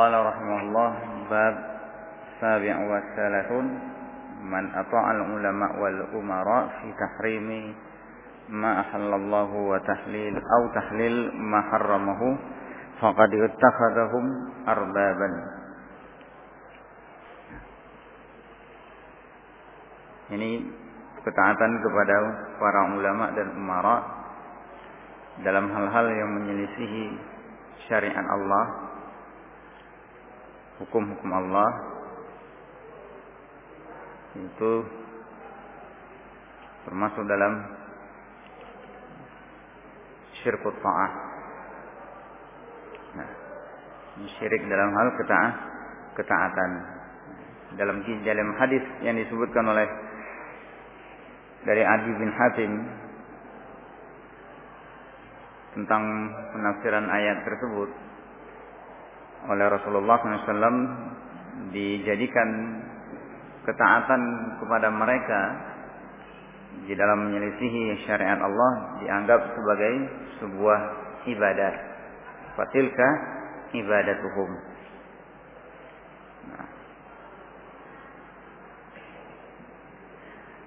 Qala rahimahullah bab sabi' wa salafun man ata'al ulama wal umara fi tahrimi ma ahallallahu wa tahlil au tahlil ma harramahu faqad ittakhadahum arbaban. Ini ketaatan kepada para ulama dan umara dalam hal-hal yang menyelisihi syariat Allah hukum-hukum Allah, itu termasuk dalam syirkut ta'ah. Nah, syirik dalam hal ketaat, ketaatan. Dalam dalam hadis yang disebutkan oleh dari Adi bin Hatim tentang penafsiran ayat tersebut oleh Rasulullah SAW dijadikan ketaatan kepada mereka di dalam menyelisihi syariat Allah dianggap sebagai sebuah ibadah. Fatilka ibadatuhum. Nah.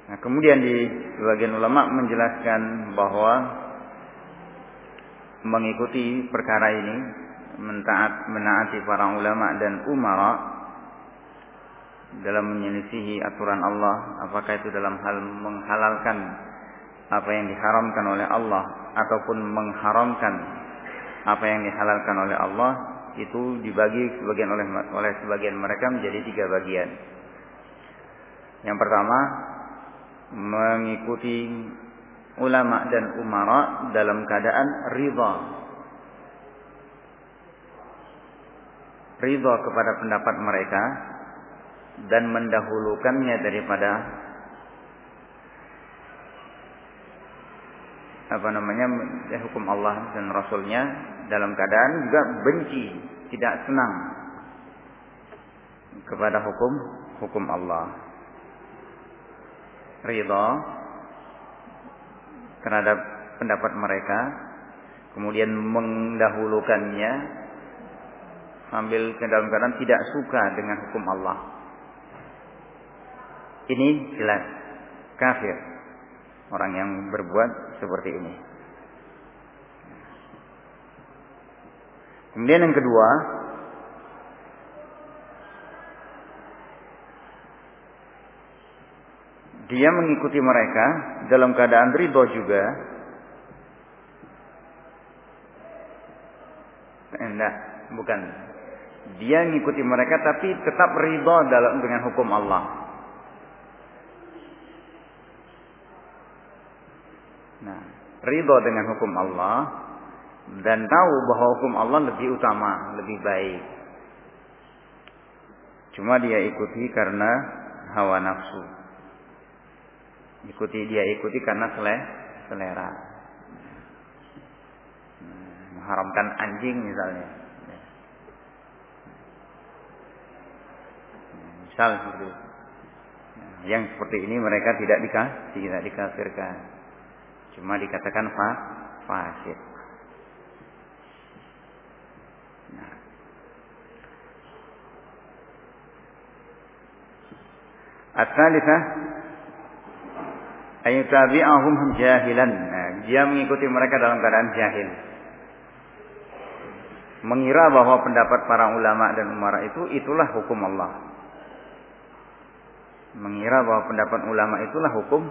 nah, kemudian di sebagian ulama menjelaskan bahwa mengikuti perkara ini mentaat menaati para ulama dan umara dalam menyelisihi aturan Allah apakah itu dalam hal menghalalkan apa yang diharamkan oleh Allah ataupun mengharamkan apa yang dihalalkan oleh Allah itu dibagi sebagian oleh oleh sebagian mereka menjadi tiga bagian. Yang pertama mengikuti ulama dan umara dalam keadaan ridha. Ridha kepada pendapat mereka dan mendahulukannya daripada apa namanya hukum Allah dan Rasulnya dalam keadaan juga benci tidak senang kepada hukum hukum Allah. Ridha terhadap pendapat mereka kemudian mendahulukannya sambil ke dalam keadaan tidak suka dengan hukum Allah ini jelas kafir orang yang berbuat seperti ini. Kemudian yang kedua, dia mengikuti mereka dalam keadaan ridho juga. Enggak, bukan. Dia mengikuti mereka tapi tetap ridho dalam dengan hukum Allah. Nah, ridho dengan hukum Allah dan tahu bahwa hukum Allah lebih utama, lebih baik. Cuma dia ikuti karena hawa nafsu. Ikuti dia ikuti karena selera. Mengharamkan anjing misalnya. Misal seperti Yang seperti ini mereka tidak dikasih, tidak dikafirkan. Cuma dikatakan fa fasid. Nah. At-thalithah ayutabi'ahum jahilan. Nah, dia mengikuti mereka dalam keadaan jahil. Mengira bahwa pendapat para ulama dan umara itu itulah hukum Allah. Mengira bahwa pendapat ulama itulah hukum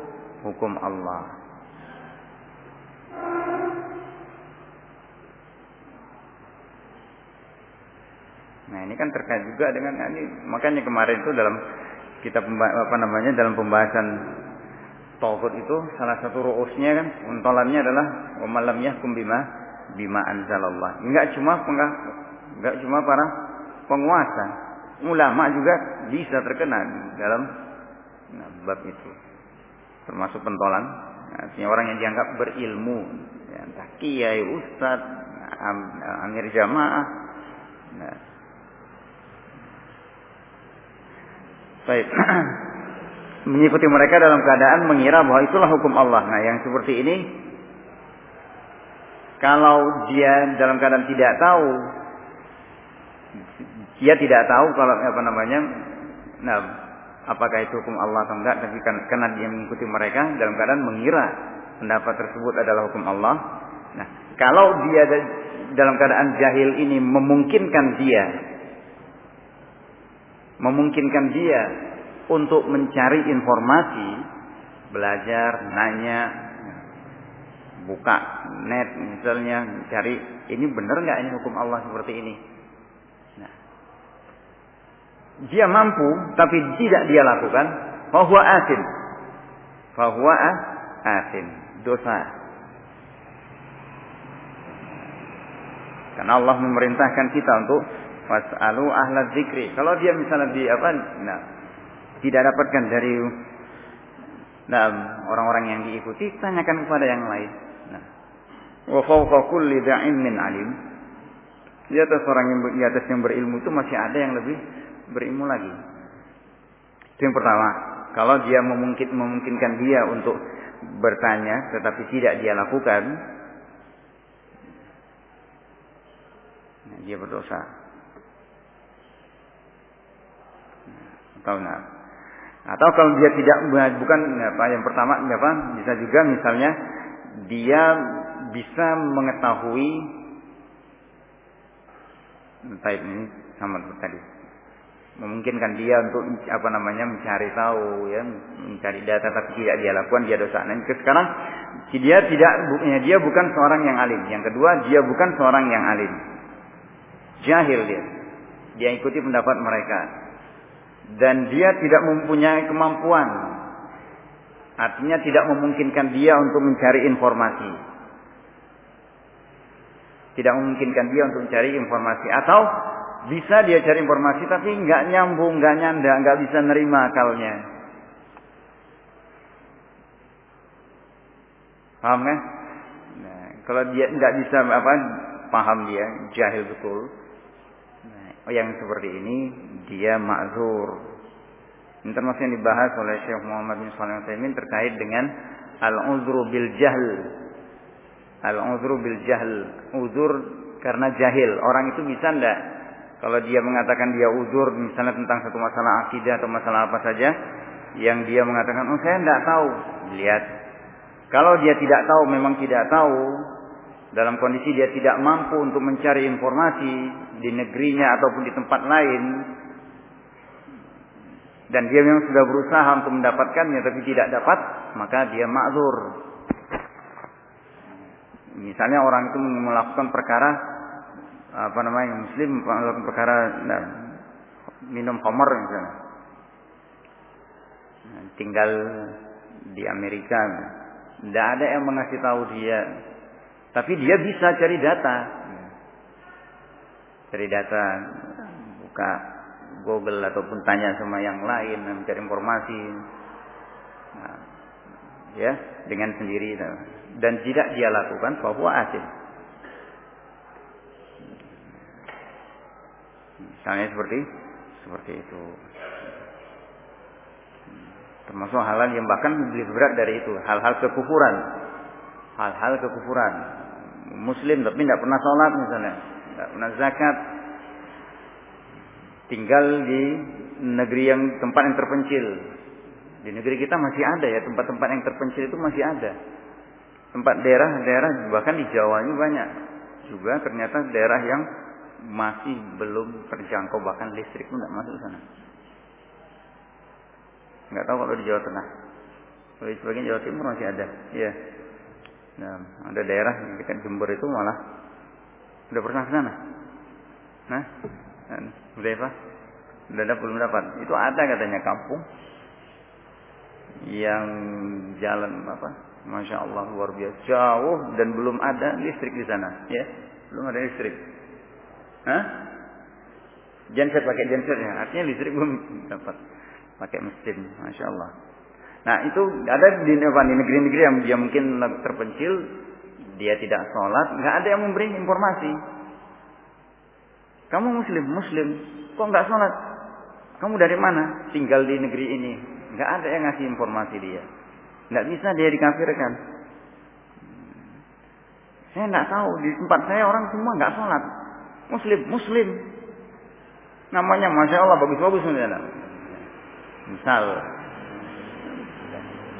hukum Allah. Nah ini kan terkait juga dengan nah, ini makanya kemarin itu dalam kita apa namanya dalam pembahasan tauhid itu salah satu ruusnya kan untolannya adalah malam yahkum bima bima anzalallah. Enggak cuma enggak cuma para penguasa, ulama juga bisa terkena dalam bab itu. Termasuk pentolan, artinya orang yang dianggap berilmu, ya, entah kiai, ustadz, amir jamaah, nah, Baik. Mengikuti mereka dalam keadaan mengira bahwa itulah hukum Allah. Nah, yang seperti ini kalau dia dalam keadaan tidak tahu dia tidak tahu kalau apa namanya nah apakah itu hukum Allah atau enggak tapi kan, karena dia mengikuti mereka dalam keadaan mengira pendapat tersebut adalah hukum Allah. Nah kalau dia dalam keadaan jahil ini memungkinkan dia memungkinkan dia untuk mencari informasi belajar nanya buka net misalnya cari ini benar nggak ini hukum Allah seperti ini dia mampu tapi tidak dia lakukan. Bahwa asin. Bahwa asin. Dosa. Karena Allah memerintahkan kita untuk fasalu ahla zikri kalau dia misalnya di apa nah tidak dapatkan dari nah orang-orang yang diikuti tanyakan kepada yang lain. Da'in min alim. Di atas orang yang berilmu itu masih ada yang lebih berilmu lagi. Itu yang pertama. Kalau dia memungkin, memungkinkan dia untuk bertanya tetapi tidak dia lakukan, nah, dia berdosa. Atau nah. Atau kalau dia tidak bukan apa yang pertama apa bisa juga misalnya dia bisa mengetahui baik ini sama tadi memungkinkan dia untuk apa namanya mencari tahu ya mencari data tapi tidak dia lakukan dia dosa. Nah sekarang dia tidak dia bukan seorang yang alim. Yang kedua dia bukan seorang yang alim. Jahil dia. Dia ikuti pendapat mereka. Dan dia tidak mempunyai kemampuan. Artinya tidak memungkinkan dia untuk mencari informasi. Tidak memungkinkan dia untuk mencari informasi. Atau bisa dia cari informasi tapi nggak nyambung, nggak nyanda, nggak bisa nerima akalnya. Paham kan? Nah, kalau dia nggak bisa apa paham dia, jahil betul. Nah, oh yang seperti ini dia makzur. Ini yang dibahas oleh Syekh Muhammad bin Shalih terkait dengan al-uzru bil jahl Al-uzru bil jahl. Uzur karena jahil. Orang itu bisa ndak kalau dia mengatakan dia uzur misalnya tentang satu masalah akidah atau masalah apa saja yang dia mengatakan oh saya ndak tahu. Lihat. Kalau dia tidak tahu memang tidak tahu dalam kondisi dia tidak mampu untuk mencari informasi di negerinya ataupun di tempat lain dan dia memang sudah berusaha untuk mendapatkannya tapi tidak dapat maka dia makzur Misalnya orang itu melakukan perkara apa namanya muslim melakukan perkara nah, minum khamar misalnya. Nah, tinggal di Amerika. Tidak ada yang mengasih tahu dia. Tapi dia bisa cari data. Cari data. Buka Google ataupun tanya sama yang lain. Mencari informasi. Nah, ya dengan sendiri dan tidak dia lakukan bahwa asin. Misalnya seperti seperti itu. Termasuk hal-hal yang bahkan lebih berat dari itu, hal-hal kekufuran. Hal-hal kekufuran. Muslim tapi tidak pernah sholat misalnya, tidak pernah zakat, tinggal di negeri yang tempat yang terpencil. Di negeri kita masih ada ya tempat-tempat yang terpencil itu masih ada tempat daerah-daerah bahkan di Jawa ini banyak juga ternyata daerah yang masih belum terjangkau bahkan listrik pun tidak masuk sana. Nggak tahu kalau di Jawa Tengah. Kalau sebagian Jawa Timur masih ada. Iya. Nah, ada daerah yang dekat Jember itu malah sudah pernah ke sana. Nah, udah apa? Sudah dapat belum dapat. Itu ada katanya kampung yang jalan apa? Masya Allah luar biasa jauh dan belum ada listrik di sana, ya belum ada listrik. Hah? Genset pakai genset ya, artinya listrik belum dapat pakai mesin, masya Allah. Nah itu ada di, negeri-negeri yang dia mungkin terpencil, dia tidak sholat, nggak ada yang memberi informasi. Kamu muslim, muslim, kok nggak sholat? Kamu dari mana? Tinggal di negeri ini, nggak ada yang ngasih informasi dia. Nggak bisa dia dikafirkan. Saya nggak tahu di tempat saya orang semua nggak sholat. Muslim, Muslim. Namanya Masya Allah bagus-bagus Misal.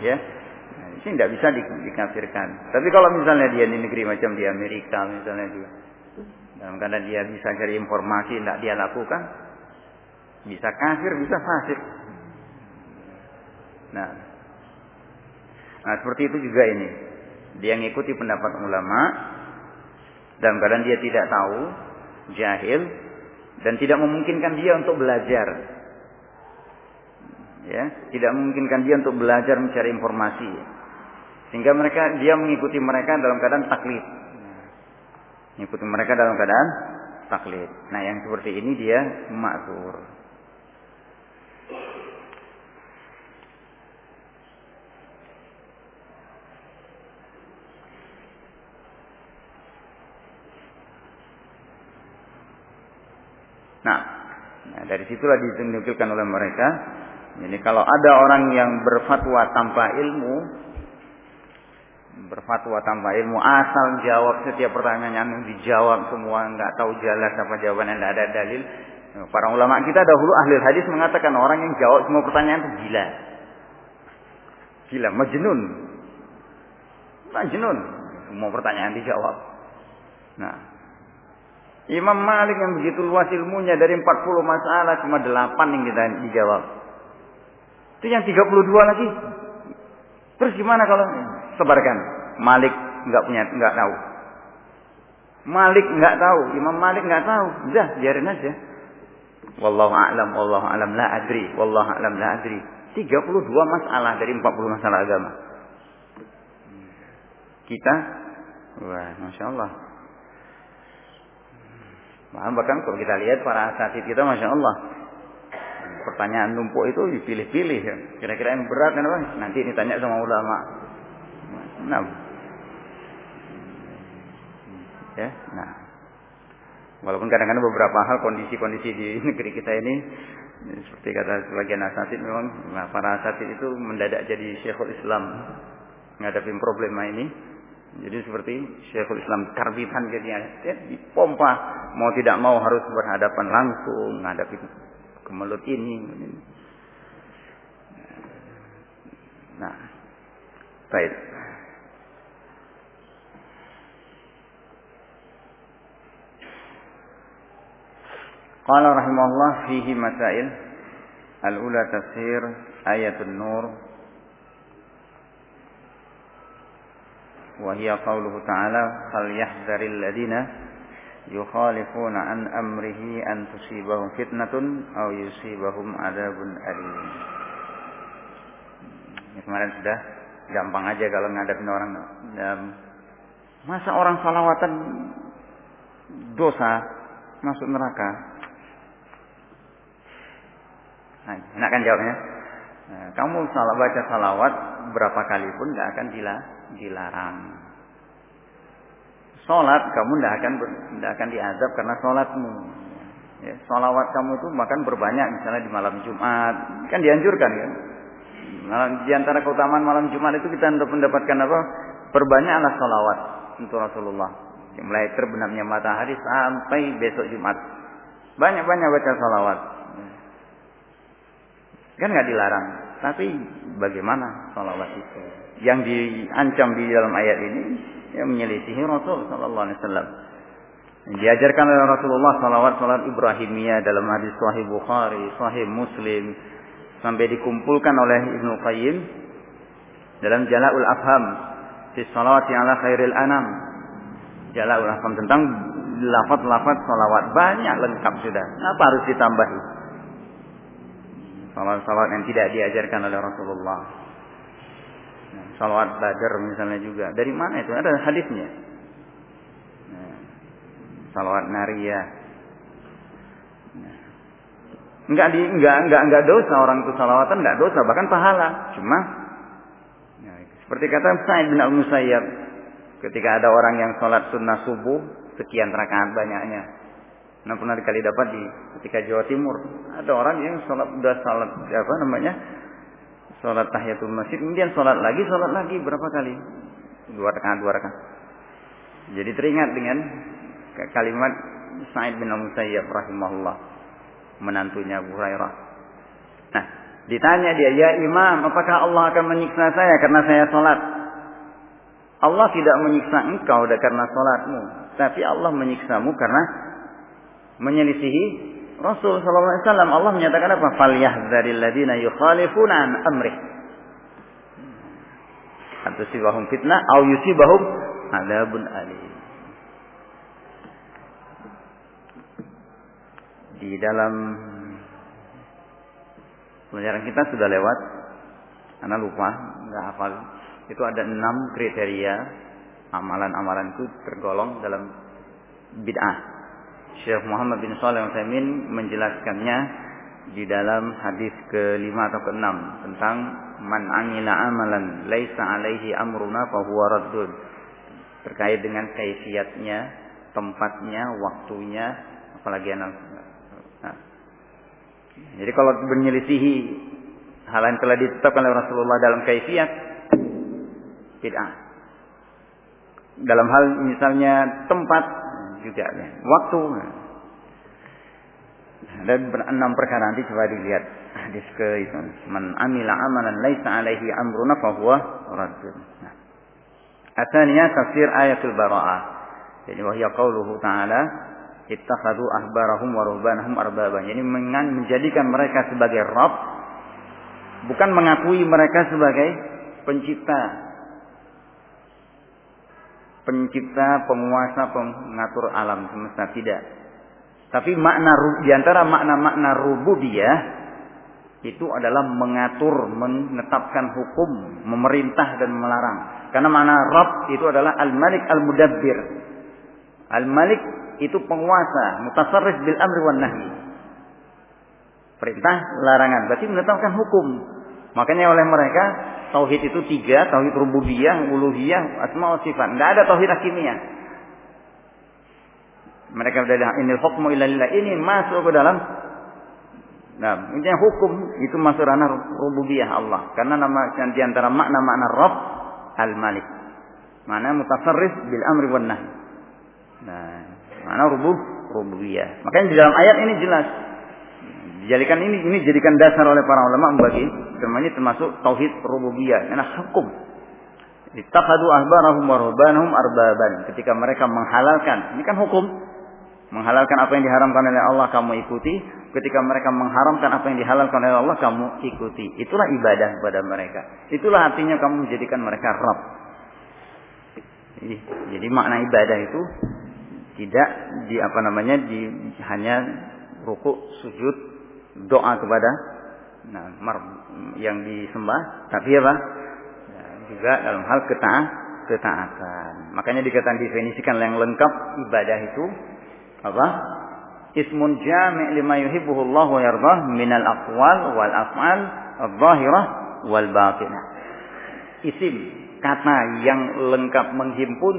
Ya. Nah, ini tidak bisa di, dikafirkan. Tapi kalau misalnya dia di negeri macam di Amerika misalnya dia. Dalam keadaan dia bisa cari informasi tidak dia lakukan. Bisa kafir, bisa fasik. Nah. Nah seperti itu juga ini. Dia mengikuti pendapat ulama. Dalam keadaan dia tidak tahu. Jahil dan tidak memungkinkan dia untuk belajar. Ya, tidak memungkinkan dia untuk belajar mencari informasi. Sehingga mereka dia mengikuti mereka dalam keadaan taklid. Mengikuti mereka dalam keadaan taklid. Nah, yang seperti ini dia makzur. Nah, nah dari situlah ditunjukkan oleh mereka. Jadi kalau ada orang yang berfatwa tanpa ilmu, berfatwa tanpa ilmu, asal jawab setiap pertanyaan yang dijawab semua, nggak tahu jelas apa jawabannya, nggak ada dalil. Para ulama kita dahulu ahli hadis mengatakan orang yang jawab semua pertanyaan itu gila. Gila, majnun. Majnun. Semua pertanyaan dijawab. Nah, Imam Malik yang begitu luas ilmunya dari 40 masalah cuma 8 yang kita dijawab. Itu yang 32 lagi. Terus gimana kalau sebarkan? Malik nggak punya nggak tahu. Malik nggak tahu, Imam Malik nggak tahu. Udah, biarin aja. Wallahu a'lam, wallahu a'lam la adri, wallahu a'lam la adri. 32 masalah dari 40 masalah agama. Kita wah, Masya Allah bahkan kalau kita lihat para asatid kita Masya Allah. Pertanyaan numpuk itu dipilih-pilih. Ya. Kira-kira yang berat kan bang? Nanti ditanya sama ulama. Nah. Ya, nah. Walaupun kadang-kadang beberapa hal kondisi-kondisi di negeri kita ini seperti kata sebagian asatid memang nah, para asatid itu mendadak jadi syekhul Islam menghadapi problema ini jadi seperti Syekhul Islam karbitan jadi ya, dipompa mau tidak mau harus berhadapan langsung menghadapi kemelut ini. Nah, baik. Qala rahimahullah fihi masail al-ula tafsir ayatul nur وهي قوله تعالى فليحذر الذين يخالفون عن أمره أن تصيبهم فتنة أو يصيبهم عذاب أليم ini kemarin sudah gampang aja kalau ngadepin orang masa orang salawatan dosa masuk neraka nah, enak kan jawabnya nah, kamu salah baca salawat berapa kali pun nggak akan dilarang. Sholat kamu tidak akan tidak akan diazab karena sholatmu. Ya, sholawat kamu itu bahkan berbanyak misalnya di malam Jumat kan dianjurkan kan. Malam, di antara keutamaan malam Jumat itu kita untuk mendapatkan apa? Perbanyaklah sholawat untuk Rasulullah. Mulai terbenamnya matahari sampai besok Jumat. Banyak-banyak baca sholawat. Kan nggak dilarang. Tapi bagaimana sholawat itu? Yang diancam di dalam ayat ini yang menyelisihi Rasul Sallallahu Alaihi Wasallam. Diajarkan oleh Rasulullah salawat salat Ibrahimiyah dalam hadis Sahih Bukhari, Sahih Muslim sampai dikumpulkan oleh Ibnu Qayyim dalam Jala'ul Afham fi salawati ala khairil anam. Jala'ul Afham tentang lafaz-lafaz salawat banyak lengkap sudah. Apa harus ditambahi? Salawat-salawat yang tidak diajarkan oleh Rasulullah. Nah, salawat badar misalnya juga. Dari mana itu? Ada hadisnya. Nah, salawat nariyah. Nah, enggak di enggak enggak enggak dosa orang itu salawatan enggak dosa bahkan pahala. Cuma nah, seperti kata Sa'id bin Al-Musayyab ketika ada orang yang sholat sunnah subuh sekian rakaat banyaknya Nah pernah kali dapat di ketika Jawa Timur ada orang yang sholat udah sholat apa namanya sholat tahiyatul masjid kemudian sholat lagi sholat lagi berapa kali dua rakaat dua rakaat. Jadi teringat dengan kalimat Sa'id bin Musayyab rahimahullah. menantunya Abu Hurairah. Nah, ditanya dia, "Ya Imam, apakah Allah akan menyiksa saya karena saya sholat?" Allah tidak menyiksa engkau karena sholatmu, tapi Allah menyiksamu karena menyelisihi Rasul sallallahu alaihi wasallam. Allah menyatakan apa? "Falyahdzaril ladzina yukhalifuna an amrih." Antusibahum fitnah au yusibahum adabun alim. Di dalam pelajaran kita sudah lewat, karena lupa, nggak hafal. Itu ada enam kriteria amalan-amalan itu tergolong dalam bid'ah. Syekh Muhammad bin Shalih Al-Utsaimin menjelaskannya di dalam hadis ke-5 atau ke-6 tentang man amila amalan laisa alaihi amruna fa huwa raddun. Terkait dengan kaifiatnya, tempatnya, waktunya, apalagi anak Nah. Jadi kalau menyelisihi hal yang telah ditetapkan oleh Rasulullah dalam kaifiat bid'ah. Dalam hal misalnya tempat juga ya. waktu. Dan enam perkara nanti coba dilihat hadis ke itu. Man amila amalan laisa alaihi amruna fahuwa raddun. Nah. Asalnya tafsir ayatul bara'ah. Jadi wahya qauluhu ta'ala ittakhadhu ahbarahum wa ruhbanahum arbaban. Jadi menjadikan mereka sebagai Rabb bukan mengakui mereka sebagai pencipta. Pencipta, penguasa, pengatur alam semesta tidak. Tapi makna di antara makna-makna rububiyah itu adalah mengatur, menetapkan hukum, memerintah dan melarang. Karena makna Rabb itu adalah Al-Malik Al-Mudabbir. Al-Malik itu penguasa, mutasarrif bil amri wan nahi. Perintah, larangan, berarti menetapkan hukum. Makanya oleh mereka tauhid itu tiga, tauhid rububiyah, uluhiyah, asma wa sifat. Enggak ada tauhid hakimiyah. Mereka berada ini hukmu illa Ini masuk ke dalam Nah, intinya hukum itu masuk ranah rububiyah Allah. Karena nama di antara makna-makna Rabb Al-Malik. Mana mutasarrif bil amri wan nahi. Nah, Mana rubub rububiyah. Makanya di dalam ayat ini jelas dijadikan ini ini jadikan dasar oleh para ulama membagi firman termasuk tauhid rububiyah, karena hukum. Ittakhadu ahbarahum wa ruhbanahum arbaban. Ketika mereka menghalalkan, ini kan hukum. Menghalalkan apa yang diharamkan oleh Allah kamu ikuti, ketika mereka mengharamkan apa yang dihalalkan oleh Allah kamu ikuti. Itulah ibadah kepada mereka. Itulah artinya kamu menjadikan mereka Rabb. Jadi, jadi makna ibadah itu tidak di apa namanya di hanya ruku sujud doa kepada nah, yang disembah tapi apa? Ya, juga dalam hal ketaat ketaatan. Makanya dikatakan definisikan yang lengkap ibadah itu apa? Ismun jami' lima yuhibbuhu Allah wa yardah minal aqwal wal af'al adh-dhahirah wal batinah. Isim kata yang lengkap menghimpun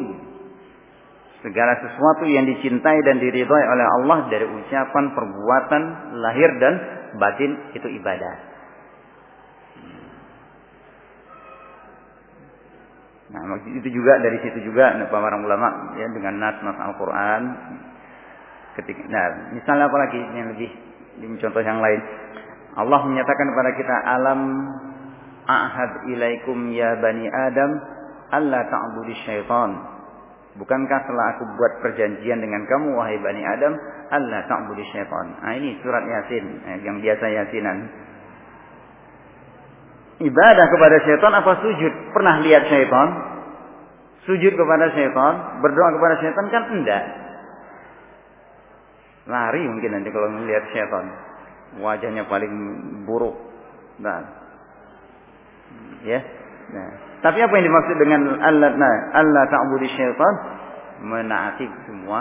segala sesuatu yang dicintai dan diridhai oleh Allah dari ucapan, perbuatan, lahir dan batin itu ibadah. Nah, itu juga dari situ juga para ulama ya dengan nas nas Al-Qur'an ketika nah, misalnya apa lagi yang lebih contoh yang lain. Allah menyatakan kepada kita alam ahad ilaikum ya bani Adam alla ta'budu syaitan Bukankah telah aku buat perjanjian dengan kamu wahai Bani Adam Allah ta'budu syaitan. Nah ini surat Yasin eh, yang biasa Yasinan. Ibadah kepada syaitan apa sujud? Pernah lihat syaitan? Sujud kepada syaitan, berdoa kepada syaitan kan enggak. Lari mungkin nanti kalau melihat syaitan. Wajahnya paling buruk. Nah. Ya. Nah, tapi apa yang dimaksud dengan Allah nah, Allah ta'budi syaitan? Menaati semua,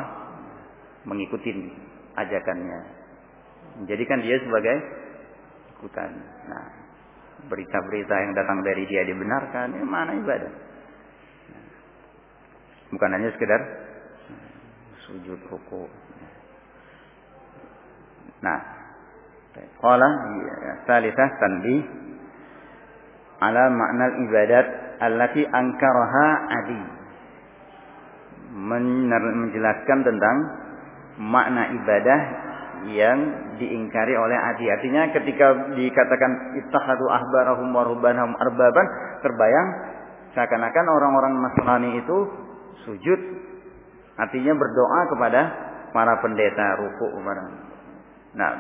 mengikuti ajakannya. Menjadikan dia sebagai ikutan. Nah, berita-berita yang datang dari dia dibenarkan, ini mana ibadah? Bukan hanya sekedar sujud ruku. Nah, qala ya, salisah tanbih ala makna ibadat allati angkaraha adi menjelaskan tentang makna ibadah yang diingkari oleh Adi. Artinya ketika dikatakan ittahadu ahbarahum wa rubbanahum arbaban, terbayang seakan-akan orang-orang Nasrani itu sujud artinya berdoa kepada para pendeta ruku kepada. Nah,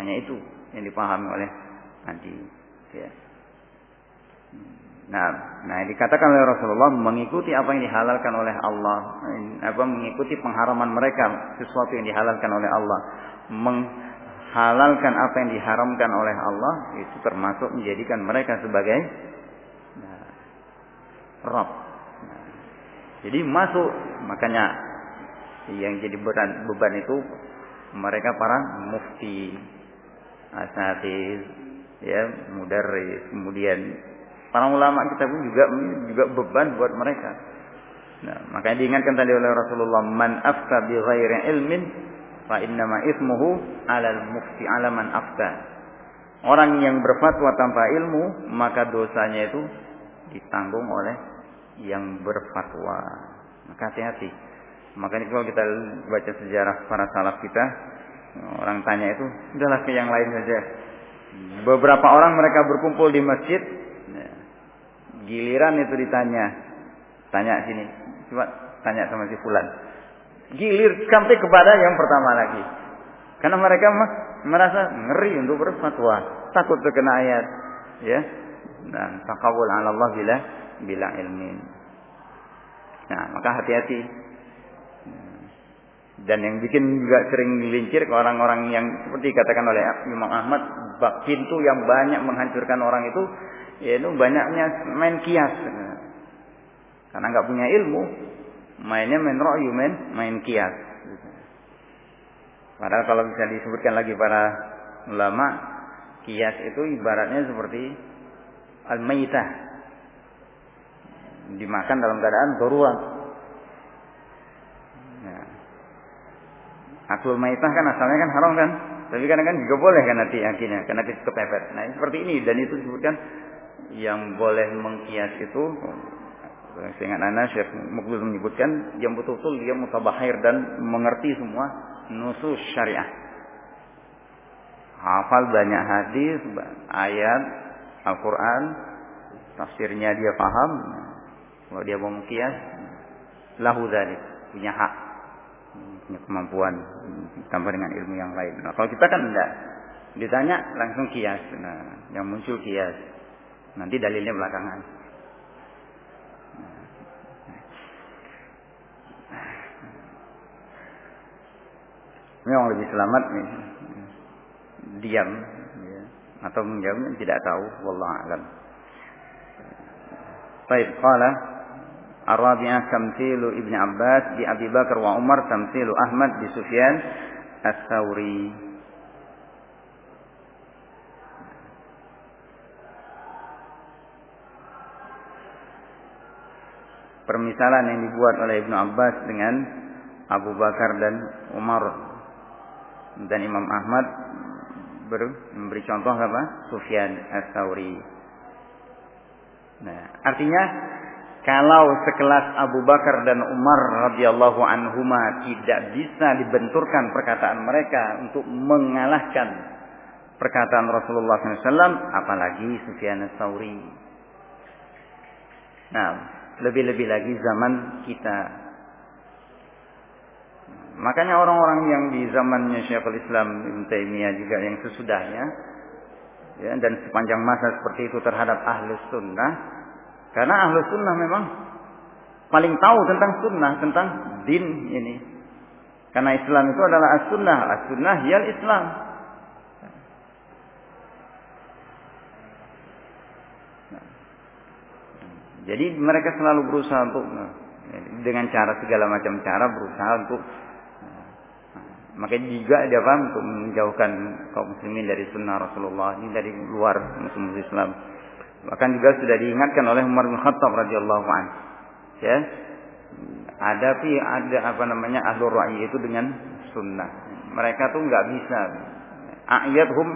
hanya itu yang dipahami oleh Adi. Ya. Nah, nah dikatakan oleh Rasulullah mengikuti apa yang dihalalkan oleh Allah, apa mengikuti pengharaman mereka sesuatu yang dihalalkan oleh Allah, menghalalkan apa yang diharamkan oleh Allah itu termasuk menjadikan mereka sebagai nah, Rob. Nah, jadi masuk makanya yang jadi beban beban itu mereka para mufti, asatid, ya mudarris, kemudian Para ulama kita pun juga juga beban buat mereka. Nah, makanya diingatkan tadi oleh Rasulullah, "Man afta bi ghairi ilmin fa innama ismuhu 'alal mufti 'ala man afta." Orang yang berfatwa tanpa ilmu, maka dosanya itu ditanggung oleh yang berfatwa. Maka hati-hati. Makanya kalau kita baca sejarah para salaf kita, orang tanya itu, udahlah ke yang lain saja. Beberapa orang mereka berkumpul di masjid, Giliran itu ditanya. Tanya sini. Coba tanya sama si Fulan. Gilir sampai kepada yang pertama lagi. Karena mereka merasa ngeri untuk berfatwa. Takut terkena ayat. Ya. Dan takawul ala Allah bila bila ilmin. Nah, maka hati-hati. Dan yang bikin juga sering dilincir ke orang-orang yang seperti katakan oleh Imam Ahmad, pintu yang banyak menghancurkan orang itu yaitu banyaknya main kias. Karena nggak punya ilmu, mainnya main ro'yu, main, main kias. Padahal kalau bisa disebutkan lagi para ulama, kias itu ibaratnya seperti al-maitah. Dimakan dalam keadaan darurat. Nah. Akul maitah kan asalnya kan haram kan? Tapi kadang kan juga boleh kan nanti akhirnya karena kita kepepet. Nah seperti ini dan itu disebutkan yang boleh mengkias itu seingat Ana Syekh Mukbil menyebutkan yang betul-betul dia mutabahir dan mengerti semua nusus syariah. Hafal banyak hadis, ayat Al-Quran, tafsirnya dia paham. Kalau dia mau mengkias, lahu dari punya hak, punya kemampuan tambah dengan ilmu yang lain. Nah, kalau kita kan enggak, ditanya langsung kias. Nah, yang muncul kias. Nanti dalilnya belakangan. Memang lebih selamat nih. diam ya. atau menjawabnya tidak tahu wallahu alam. Baik, qala Ar-Rabi'ah tamthilu Ibnu Abbas di Abi Bakar wa Umar tamthilu Ahmad di Sufyan As-Sauri. Permisalan yang dibuat oleh Ibnu Abbas dengan Abu Bakar dan Umar dan Imam Ahmad ber, memberi contoh apa? Sufyan Ats-Tsauri. Nah, artinya kalau sekelas Abu Bakar dan Umar radhiyallahu anhuma tidak bisa dibenturkan perkataan mereka untuk mengalahkan perkataan Rasulullah SAW, apalagi Sufyan Ats-Tsauri. Nah, lebih-lebih lagi zaman kita. Makanya orang-orang yang di zamannya Syekhul Islam Ibn Taimiyah juga yang sesudahnya ya, dan sepanjang masa seperti itu terhadap ahlus sunnah karena ahlus sunnah memang paling tahu tentang sunnah tentang din ini karena Islam itu adalah as-sunnah as-sunnah yal Islam Jadi mereka selalu berusaha untuk dengan cara segala macam cara berusaha untuk makanya juga dia paham untuk menjauhkan kaum muslimin dari sunnah Rasulullah ini dari luar muslim Islam. Bahkan juga sudah diingatkan oleh Umar bin Khattab radhiyallahu an. Ya. Ada ada apa namanya ahlu ra'i itu dengan sunnah. Mereka tuh nggak bisa ayathum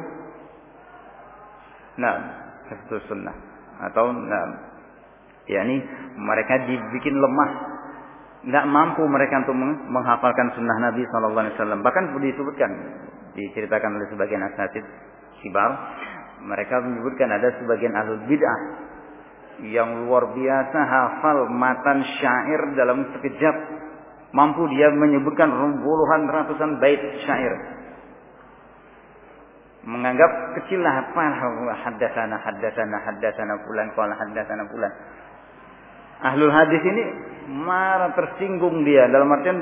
nah itu sunnah atau nah yakni mereka dibikin lemah. Nggak mampu mereka untuk menghafalkan sunnah Nabi Shallallahu Alaihi Wasallam. Bahkan disebutkan diceritakan oleh sebagian asatid sibar mereka menyebutkan ada sebagian ahlul bid'ah yang luar biasa hafal matan syair dalam sekejap. Mampu dia menyebutkan puluhan ratusan bait syair. Menganggap kecillah apa haddatsana haddatsana haddatsana fulan qala haddatsana fulan ahlul hadis ini marah tersinggung dia. Dalam artian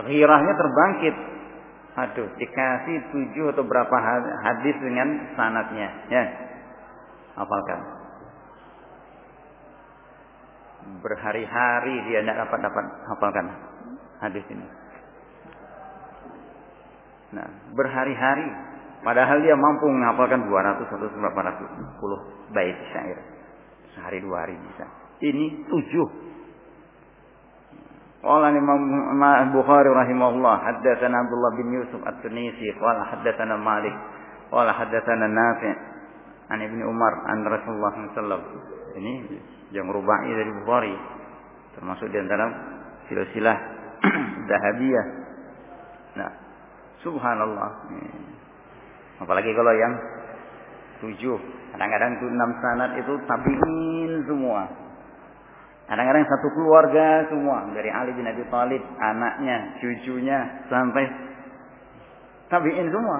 ghirahnya terbangkit. Aduh dikasih tujuh atau berapa hadis dengan sanatnya ya. Hafalkan. Berhari-hari dia tidak dapat dapat. Hafalkan hadis ini. Nah berhari-hari. Padahal dia mampu menghafalkan 200 atau berapa ratus puluh bait syair. Sehari dua hari bisa ini tujuh. Qala Imam Bukhari rahimahullah haddatsana Abdullah bin Yusuf At-Tunisi qala haddatsana Malik qala haddatsana Nafi' an Ibnu Umar an Rasulullah sallallahu Ini yang rubai dari Bukhari termasuk di antara silsilah Dahabiyah. Nah, subhanallah. Apalagi kalau yang tujuh. Kadang-kadang enam sanad itu tabiin semua. Kadang-kadang satu keluarga semua dari Ali bin Abi Thalib, anaknya, cucunya sampai tabiin semua.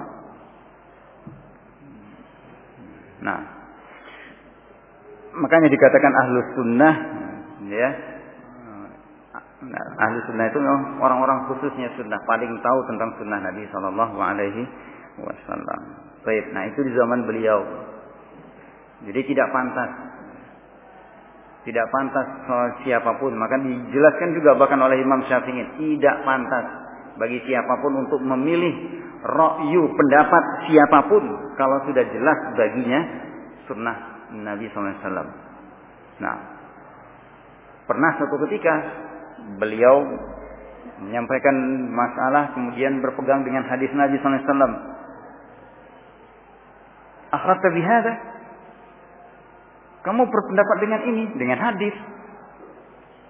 Nah, makanya dikatakan ahlus sunnah, ya. Nah, ahlu sunnah itu orang-orang khususnya sunnah paling tahu tentang sunnah Nabi Shallallahu Alaihi Wasallam. Baik, nah itu di zaman beliau. Jadi tidak pantas tidak pantas siapa pun. Maka dijelaskan juga bahkan oleh Imam Syafi'i. Tidak pantas bagi siapa pun untuk memilih rokyu pendapat siapa pun. Kalau sudah jelas baginya sunnah Nabi SAW. Nah, pernah suatu ketika beliau menyampaikan masalah kemudian berpegang dengan hadis Nabi SAW. Akhrata bihada kamu berpendapat dengan ini, dengan hadis.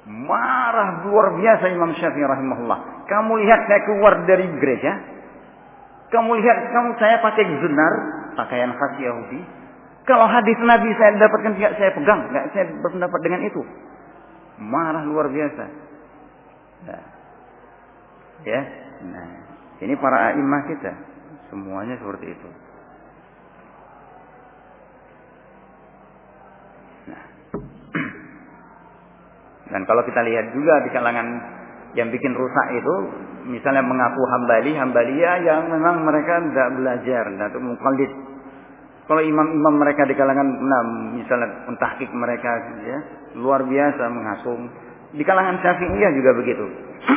Marah luar biasa Imam Syafi'i rahimahullah. Kamu lihat saya keluar dari gereja. Kamu lihat kamu saya pakai zunar, pakaian khas Yahudi. Kalau hadis Nabi saya dapatkan tidak saya pegang, tidak saya berpendapat dengan itu. Marah luar biasa. Nah. Ya. Nah, ini para imam kita semuanya seperti itu. Dan kalau kita lihat juga di kalangan yang bikin rusak itu, misalnya mengaku hambali, hambalia yang memang mereka tidak belajar, tidak mukallid. Kalau imam-imam mereka di kalangan, nah, misalnya pentahkik mereka, ya, luar biasa mengasung. Di kalangan syafi'iyah juga begitu.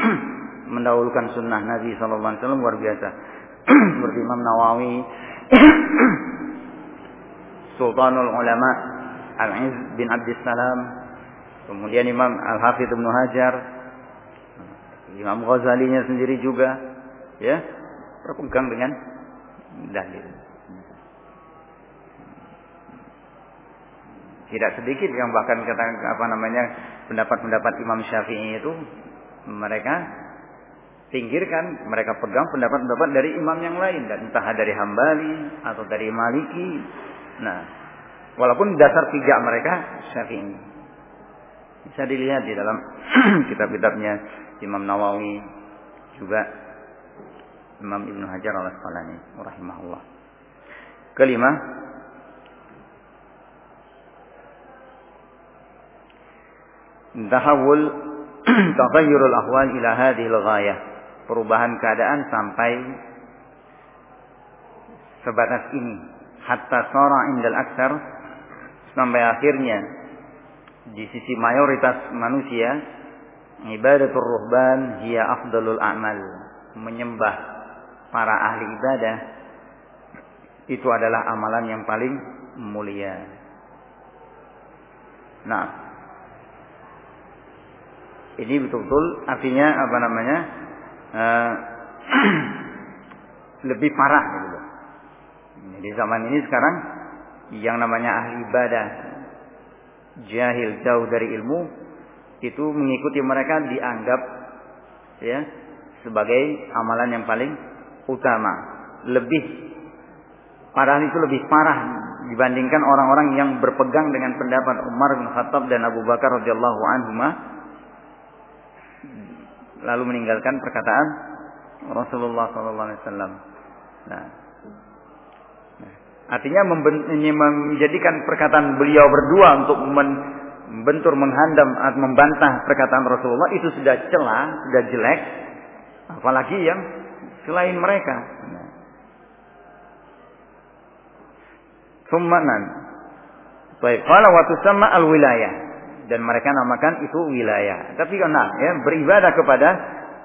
Mendahulukan sunnah Nabi SAW luar biasa. Seperti Imam Nawawi, Sultanul Ulama, Al-Iz bin Abdissalam, Kemudian Imam Al-Hafidh Ibnu Hajar, Imam Ghazalinya sendiri juga ya berpegang dengan dalil. Tidak sedikit yang bahkan kata apa namanya pendapat-pendapat Imam Syafi'i itu mereka pinggirkan, mereka pegang pendapat-pendapat dari imam yang lain dan entah dari Hambali atau dari Maliki. Nah, walaupun dasar tiga mereka Syafi'i. Bisa dilihat di dalam kitab-kitabnya Imam Nawawi juga Imam Ibnu Hajar al Asqalani rahimahullah. Kelima tahawul taghayyurul ahwal ila hadhihi ghayah perubahan keadaan sampai sebatas ini hatta sara indal aksar sampai akhirnya di sisi mayoritas manusia ibadatul ruhban hiya afdalul amal. Menyembah para ahli ibadah itu adalah amalan yang paling mulia. Nah. Ini betul-betul artinya apa namanya uh, lebih parah gitu. Di zaman ini sekarang yang namanya ahli ibadah jahil jauh dari ilmu itu mengikuti mereka dianggap ya sebagai amalan yang paling utama, lebih padahal itu lebih parah dibandingkan orang-orang yang berpegang dengan pendapat Umar bin Khattab dan Abu Bakar radhiyallahu anhu lalu meninggalkan perkataan Rasulullah sallallahu alaihi wasallam. Nah, Artinya menjadikan perkataan beliau berdua untuk membentur, menghandam, atau membantah perkataan Rasulullah itu sudah celah, sudah jelek. Apalagi yang selain mereka. Summanan. Baik, kalau waktu sama al wilayah dan mereka namakan itu wilayah. Tapi karena ya beribadah kepada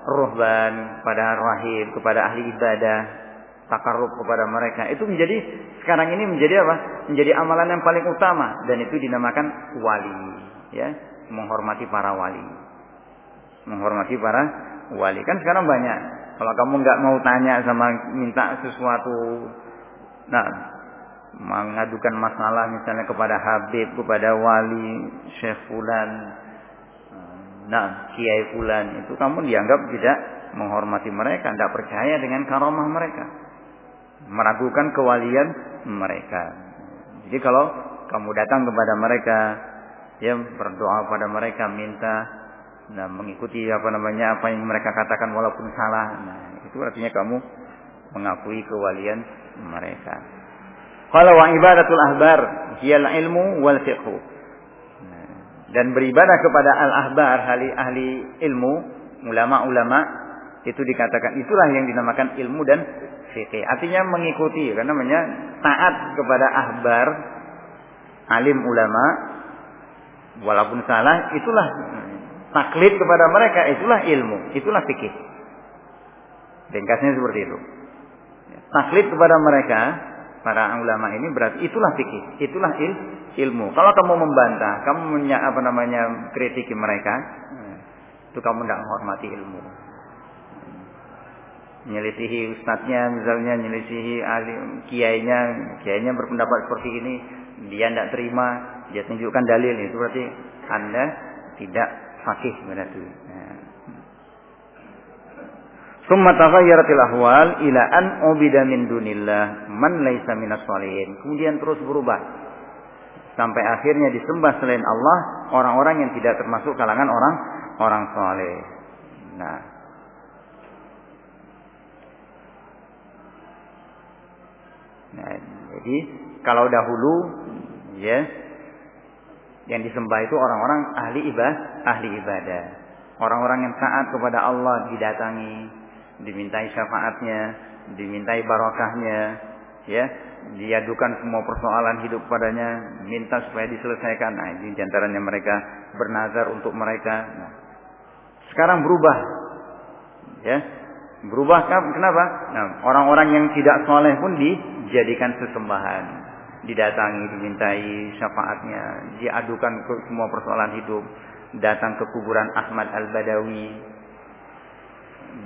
ruhban, kepada rahib, kepada ahli ibadah, takarrub kepada mereka. Itu menjadi sekarang ini menjadi apa? Menjadi amalan yang paling utama dan itu dinamakan wali, ya, menghormati para wali. Menghormati para wali. Kan sekarang banyak. Kalau kamu nggak mau tanya sama minta sesuatu, nah mengadukan masalah misalnya kepada Habib, kepada wali, Syekh Fulan, nah Kiai Fulan, itu kamu dianggap tidak menghormati mereka, tidak percaya dengan karomah mereka meragukan kewalian mereka. Jadi kalau kamu datang kepada mereka, ya berdoa pada mereka, minta, nah mengikuti apa namanya apa yang mereka katakan walaupun salah, nah itu artinya kamu mengakui kewalian mereka. Kalau wa ibadatul ahbar, hiyal ilmu wal fiqhu. Nah, dan beribadah kepada al-ahbar, ahli ahli ilmu, ulama-ulama, itu dikatakan itulah yang dinamakan ilmu dan fikih. Artinya mengikuti, karena namanya taat kepada ahbar, alim ulama, walaupun salah, itulah taklid kepada mereka, itulah ilmu, itulah fikih. Ringkasnya seperti itu. Taklid kepada mereka, para ulama ini berarti itulah fikih, itulah il, ilmu. Kalau kamu membantah, kamu menya, apa namanya kritiki mereka, itu kamu tidak menghormati ilmu menyelisihi ustadznya misalnya menyelisihi ahli kiainya kiainya berpendapat seperti ini dia tidak terima dia tunjukkan dalil itu berarti anda tidak fakih berarti Summa taghayyaratil ahwal ila an ubida min dunillah man laisa minas salihin. Kemudian terus berubah sampai akhirnya disembah selain Allah orang-orang yang tidak termasuk kalangan orang orang saleh. Nah, Jadi kalau dahulu ya yang disembah itu orang-orang ahli ibadah, ahli ibadah. Orang-orang yang taat kepada Allah didatangi, dimintai syafaatnya, dimintai barokahnya, ya, diadukan semua persoalan hidup padanya, minta supaya diselesaikan. Nah, ini di antaranya mereka bernazar untuk mereka. Nah, sekarang berubah, ya, berubah kenapa? Nah, orang-orang yang tidak soleh pun di dijadikan sesembahan, didatangi, dimintai syafaatnya, diadukan ke semua persoalan hidup, datang ke kuburan Ahmad Al-Badawi,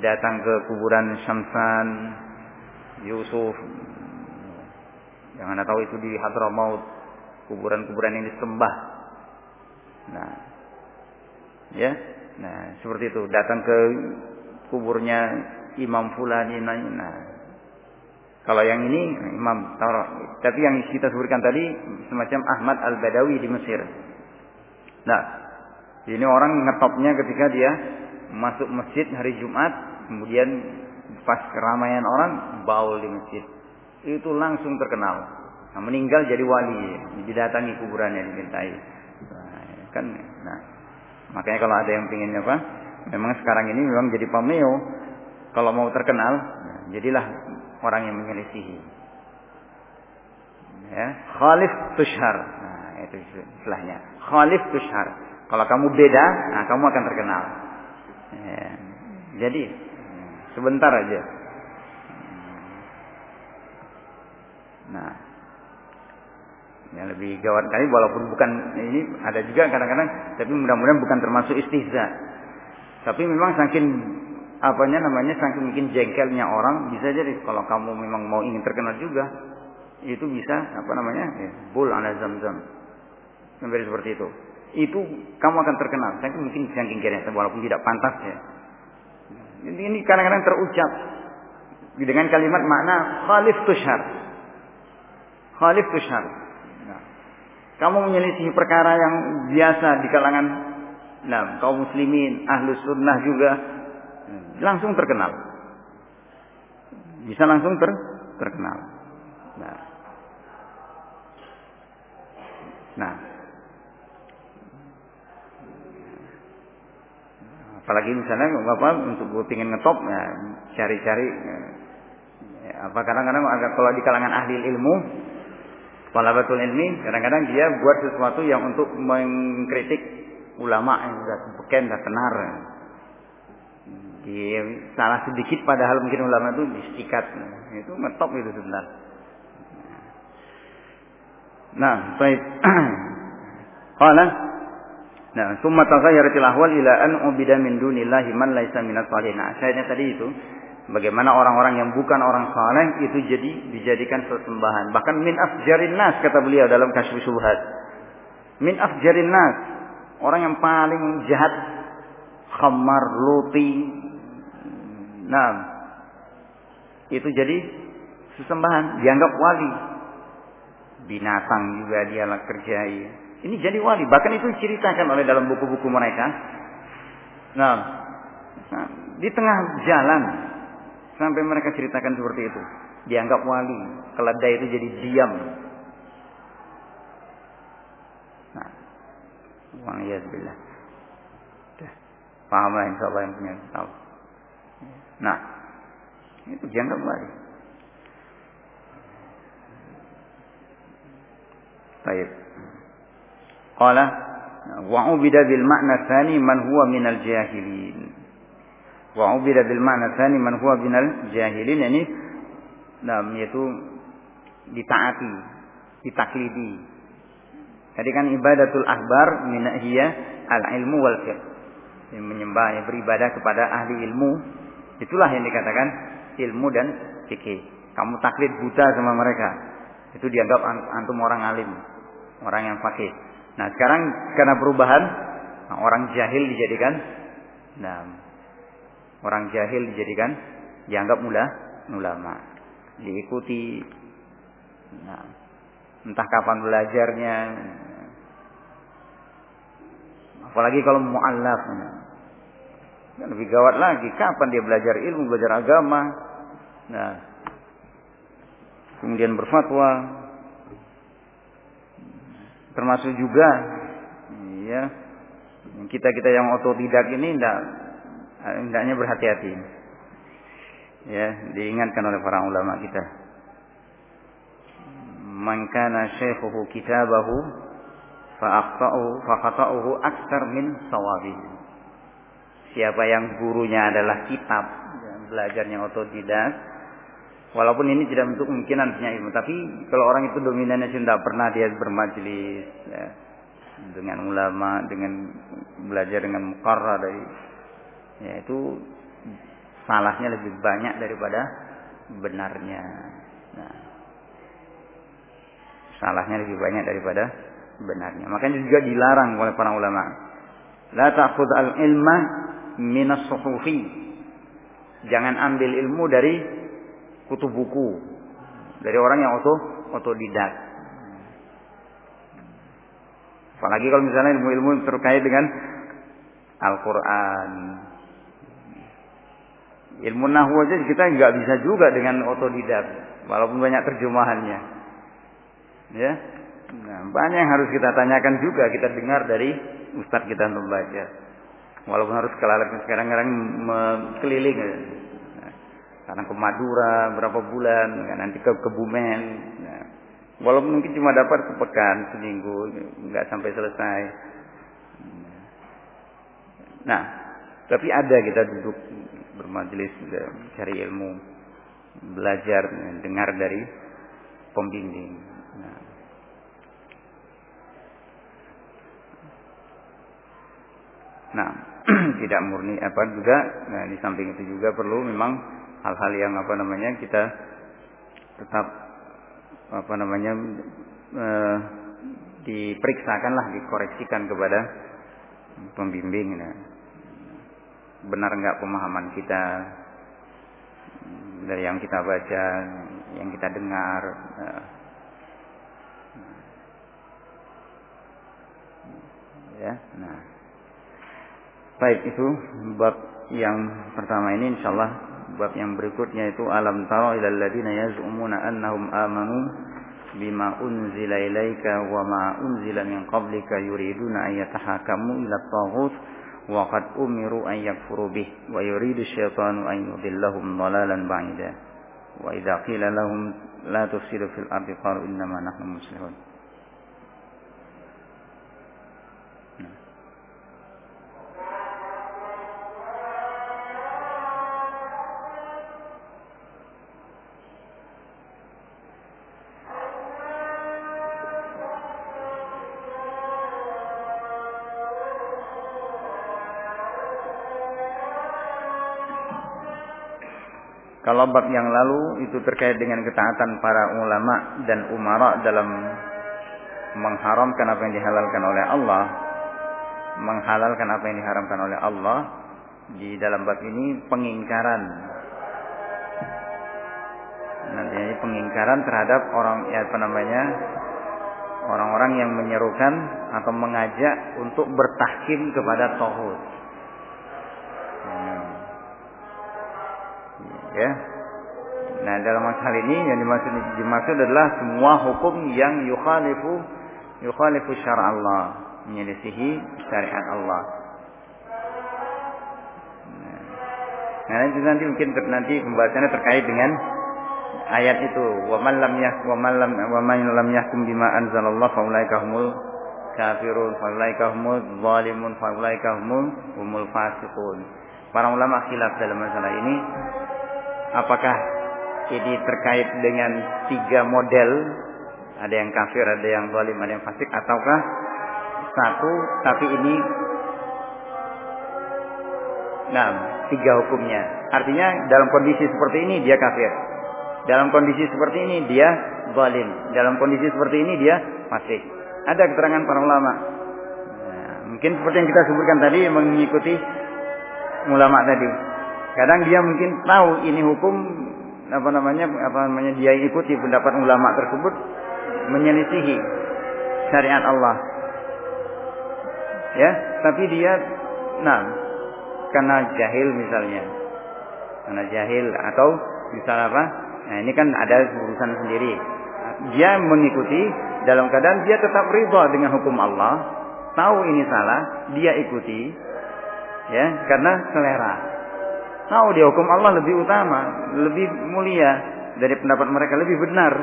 datang ke kuburan Syamsan, Yusuf, yang anda tahu itu di Hadramaut, kuburan-kuburan yang disembah. Nah, ya, nah seperti itu, datang ke kuburnya Imam Fulani, nah kalau yang ini Imam Taurat. Tapi yang kita sebutkan tadi semacam Ahmad Al-Badawi di Mesir. Nah, ini orang ngetopnya ketika dia masuk masjid hari Jumat, kemudian pas keramaian orang baul di masjid. Itu langsung terkenal. Nah, meninggal jadi wali, didatangi kuburannya dimintai. Nah, kan nah makanya kalau ada yang ingin apa memang sekarang ini memang jadi pameo kalau mau terkenal jadilah orang yang menyelisihi. Ya, khalif tushar. Nah, itu istilahnya. Khalif tushar. Kalau kamu beda, nah kamu akan terkenal. Ya. Jadi sebentar aja. Nah, yang lebih gawat kali walaupun bukan ini ada juga kadang-kadang tapi mudah-mudahan bukan termasuk istihza. Tapi memang saking apanya namanya saking mungkin jengkelnya orang bisa jadi. Kalau kamu memang mau ingin terkenal juga itu bisa apa namanya ya, bul ala zam-zam. Sampai seperti itu. Itu kamu akan terkenal. Saya mungkin saking kira walaupun tidak pantas ya. Ini kadang-kadang terucap. Dengan kalimat makna khalif tushar. Khalif tushar. Nah, kamu menyelisihi perkara yang biasa di kalangan nah, kaum muslimin, ahlu sunnah juga langsung terkenal. Bisa langsung ter terkenal. Nah, nah apalagi misalnya bapak untuk gue pingin ngetop ya cari-cari ya, apa kadang-kadang kalau di kalangan ahli ilmu betul ilmi kadang-kadang dia buat sesuatu yang untuk mengkritik ulama yang sudah beken sudah tenar dia salah sedikit padahal mungkin ulama itu disikat itu ngetop itu sebenarnya nah baik Qala Nah, summa taghayyaratil ahwal ila an ubida min dunillahi man laisa minas salihin. Nah, saya tadi itu bagaimana orang-orang yang bukan orang saleh itu jadi dijadikan sesembahan. Bahkan min afjarin nas kata beliau dalam kasyf syubhat. Min afjarin nas, orang yang paling jahat khamar luti. Nah, itu jadi sesembahan, dianggap wali. Binatang juga dia kerjai ini jadi wali. Bahkan itu diceritakan oleh dalam buku-buku mereka. Nah, nah, di tengah jalan sampai mereka ceritakan seperti itu. Dianggap wali. Keledai itu jadi diam. Nah, Waliyahbillah. Paham lah insya Allah yang punya tahu. Nah, itu dianggap wali. Baik. Qala wa ubida bil ma'na tsani man huwa minal jahilin. Wa ubida bil ma'na tsani man huwa minal jahilin yani nah yaitu ditaati, ditaklidi. Tadi kan ibadatul ahbar min hiya al ilmu wal fiqh. Menyembah, beribadah kepada ahli ilmu, itulah yang dikatakan ilmu dan fikih. Kamu taklid buta sama mereka. Itu dianggap antum orang alim, orang yang fakih. Nah sekarang karena perubahan nah, orang jahil dijadikan, nah orang jahil dijadikan dianggap mula ulama, diikuti. Nah, entah kapan belajarnya, apalagi kalau mu'allaf. Nah, lebih gawat lagi, kapan dia belajar ilmu, belajar agama. Nah, kemudian berfatwa, termasuk juga ya kita kita yang otodidak ini tidak hendaknya berhati-hati. Ya diingatkan oleh para ulama kita. Man kana syekhuhu kitabahu fa akhta'u fa min sawabi siapa yang gurunya adalah kitab belajarnya otodidak Walaupun ini tidak untuk kemungkinan punya ilmu, tapi kalau orang itu dominannya sudah pernah dia bermajelis ya, dengan ulama, dengan belajar dengan mukarra dari ya itu salahnya lebih banyak daripada benarnya. Nah, salahnya lebih banyak daripada benarnya. Makanya juga dilarang oleh para ulama. La ta'khudh al-ilma minas suhufi. Jangan ambil ilmu dari kutu buku dari orang yang oto otodidak. Apalagi kalau misalnya ilmu-ilmu terkait dengan Al-Quran. Ilmu nahu aja kita nggak bisa juga dengan otodidak, walaupun banyak terjemahannya. Ya, nah, banyak yang harus kita tanyakan juga, kita dengar dari ustadz kita untuk belajar. Walaupun harus sekarang-sekarang keliling. Karena ke Madura berapa bulan, ya, nanti ke Kebumen. Ya. Walaupun mungkin cuma dapat sepekan, seminggu, nggak sampai selesai. Nah, tapi ada kita duduk bermajelis, cari ilmu, belajar, dengar dari pembimbing. Nah. Tidak murni apa juga. Nah, di samping itu juga perlu memang hal-hal yang apa namanya kita tetap apa namanya e, diperiksakan lah dikoreksikan kepada pembimbing nah. benar nggak pemahaman kita dari yang kita baca, yang kita dengar. Eh, ya, nah. Baik itu bab yang pertama ini insyaallah. Bab yang berikutnya itu alam tara ilal ladina yaz'umuna annahum amanu bima unzila ilaika wa ma unzila min qablika yuriduna an yatahakamu ila taghut wa qad umiru an yakfuru bih wa yuridu syaitanu an yudillahum dhalalan ba'ida. Wa idza qila lahum la tufsidu fil ardi qalu innama nahnu muslihun Kalau bab yang lalu itu terkait dengan ketaatan para ulama dan umara dalam mengharamkan apa yang dihalalkan oleh Allah, menghalalkan apa yang diharamkan oleh Allah, di dalam bab ini pengingkaran. Nanti pengingkaran terhadap orang ya apa namanya orang-orang yang menyerukan atau mengajak untuk bertahkim kepada tauhid. Ya. Nah, dalam hal ini yang dimaksud dimaksud adalah semua hukum yang yukhalifu yukhalifu syara Allah, menyelisihi syariat Allah. Nah, nanti nanti mungkin nanti pembahasannya terkait dengan ayat itu wa man lam yah wa man lam wa man lam yahkum bima anzalallah fa ulaika humul kafirun fa ulaika humul zalimun fa ulaika humul humul fasiqun. Para ulama khilaf dalam masalah ini apakah ini terkait dengan tiga model? Ada yang kafir, ada yang zalim, ada yang fasik ataukah satu tapi ini nah tiga hukumnya. Artinya dalam kondisi seperti ini dia kafir. Dalam kondisi seperti ini dia zalim. Dalam kondisi seperti ini dia fasik. Ada keterangan para ulama. Nah, mungkin seperti yang kita sebutkan tadi mengikuti ulama tadi Kadang dia mungkin tahu ini hukum apa namanya apa namanya dia ikuti pendapat ulama tersebut menyelisihi syariat Allah. Ya, tapi dia nah karena jahil misalnya. Karena jahil atau misalnya apa? Nah, ini kan ada urusan sendiri. Dia mengikuti dalam keadaan dia tetap ridha dengan hukum Allah, tahu ini salah, dia ikuti ya karena selera Tahu dia hukum Allah lebih utama, lebih mulia dari pendapat mereka, lebih benar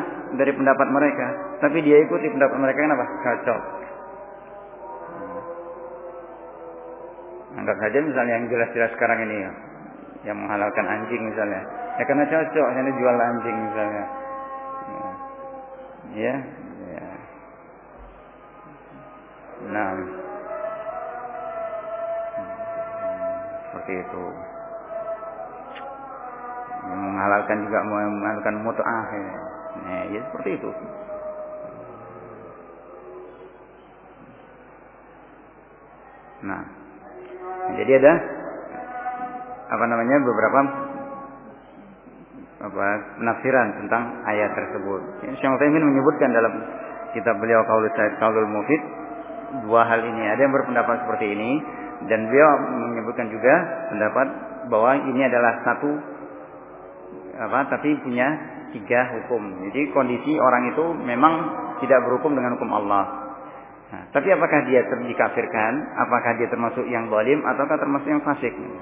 dari pendapat mereka. Tapi dia ikuti pendapat mereka kenapa? Kacau. Anggap saja misalnya yang jelas-jelas sekarang ini yang menghalalkan anjing misalnya. Ya karena cocok, ini jual anjing misalnya. Ya, ya. Nah, seperti itu menghalalkan juga menghalalkan mut'ah ya. Nah, ya seperti itu. Nah, jadi ada apa namanya beberapa apa penafsiran tentang ayat tersebut. Syekh Utsaimin menyebutkan dalam kitab beliau Qaulul Said Qaulul Mufid dua hal ini. Ada yang berpendapat seperti ini dan beliau menyebutkan juga pendapat bahwa ini adalah satu apa tapi punya tiga hukum. Jadi kondisi orang itu memang tidak berhukum dengan hukum Allah. Nah, tapi apakah dia dikafirkan? Apakah dia termasuk yang zalim ataukah termasuk yang fasik? Nah.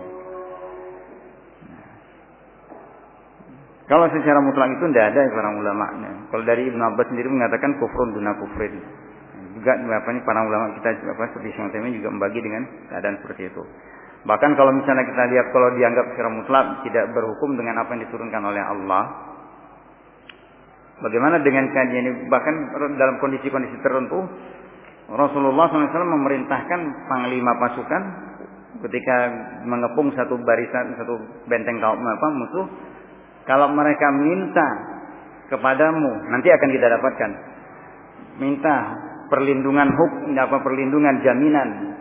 Kalau secara mutlak itu tidak ada para ulama. Nah, kalau dari Ibnu Abbas sendiri mengatakan kufrun duna kufrin. Juga apa para ulama kita apa seperti Syaikhul juga membagi dengan keadaan seperti itu. Bahkan kalau misalnya kita lihat kalau dianggap secara mutlak tidak berhukum dengan apa yang diturunkan oleh Allah. Bagaimana dengan kajian ini? Bahkan dalam kondisi-kondisi tertentu Rasulullah SAW memerintahkan panglima pasukan ketika mengepung satu barisan satu benteng kaum apa musuh kalau mereka minta kepadamu nanti akan kita dapatkan minta perlindungan hukum apa perlindungan jaminan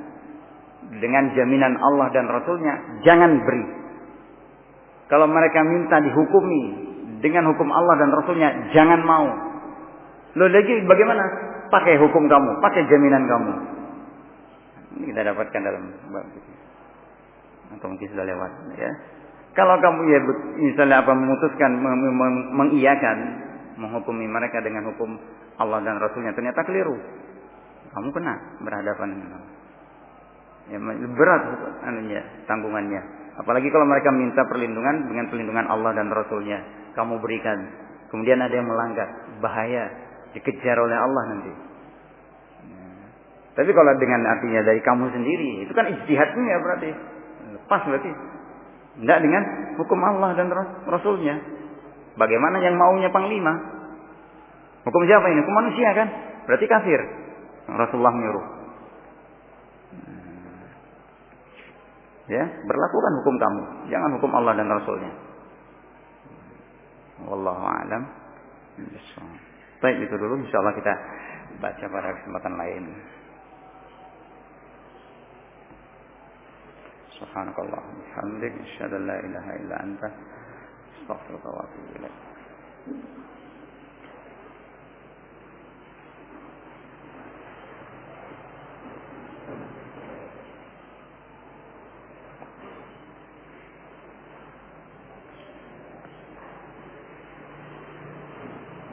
dengan jaminan Allah dan Rasulnya, jangan beri. Kalau mereka minta dihukumi dengan hukum Allah dan Rasulnya, jangan mau. Lo lagi bagaimana? Pakai hukum kamu, pakai jaminan kamu. Ini kita dapatkan dalam bab. Atau mungkin sudah lewat ya. Kalau kamu ya misalnya apa memutuskan mengiyakan menghukumi mereka dengan hukum Allah dan Rasulnya ternyata keliru. Kamu kena berhadapan dengan Ya, berat anunya, tanggungannya. Apalagi kalau mereka minta perlindungan dengan perlindungan Allah dan Rasulnya. Kamu berikan. Kemudian ada yang melanggar. Bahaya. Dikejar oleh Allah nanti. Ya. Tapi kalau dengan artinya dari kamu sendiri. Itu kan ijtihadnya berarti. Pas berarti. Tidak dengan hukum Allah dan Rasulnya. Bagaimana yang maunya panglima? Hukum siapa ini? Hukum manusia kan? Berarti kafir. Rasulullah menyuruh. Ya, berlakukan hukum kamu, jangan hukum Allah dan Rasulnya. Wallahu a'lam. Baik itu dulu, insyaallah kita baca pada kesempatan lain. Subhanakallah, asyhadu an la ilaha illa anta, astaghfiruka wa atubu.